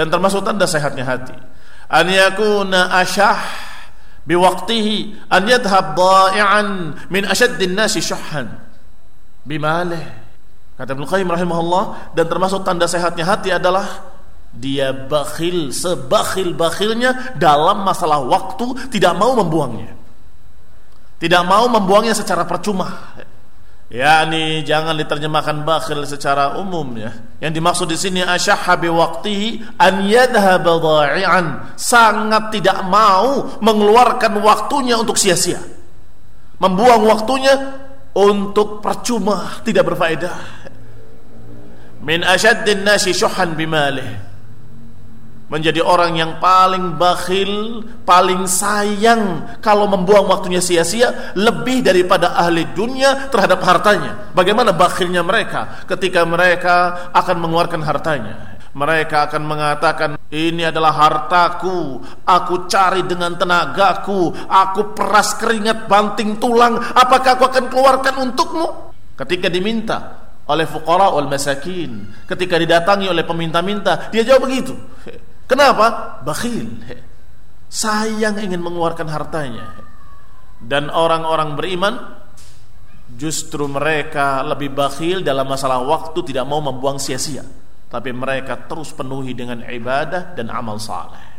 dan termasuk tanda sehatnya hati. An yakuna asyah biwaqtihi an yadhhab dha'i'an min ashaddin nasi syuhhan bimalih. Kata Ibnu Qayyim rahimahullah dan termasuk tanda sehatnya hati adalah dia bakhil sebakhil-bakhilnya dalam masalah waktu tidak mau membuangnya. Tidak mau membuangnya secara percuma yakni jangan diterjemahkan bakhil secara umum ya. Yang dimaksud di sini asyahha bi waqtihi an yadhhaba dha'i'an. Sangat tidak mau mengeluarkan waktunya untuk sia-sia. Membuang waktunya untuk percuma tidak berfaedah. Min asyaddin nasi syuhan bimalih menjadi orang yang paling bakhil, paling sayang kalau membuang waktunya sia-sia lebih daripada ahli dunia terhadap hartanya. Bagaimana bakhilnya mereka ketika mereka akan mengeluarkan hartanya? Mereka akan mengatakan, ini adalah hartaku, aku cari dengan tenagaku, aku peras keringat banting tulang, apakah aku akan keluarkan untukmu? Ketika diminta oleh fuqara wal masakin, ketika didatangi oleh peminta-minta, dia jawab begitu. Kenapa? Bakhil. Sayang ingin mengeluarkan hartanya. Dan orang-orang beriman justru mereka lebih bakhil dalam masalah waktu tidak mau membuang sia-sia. Tapi mereka terus penuhi dengan ibadah dan amal saleh.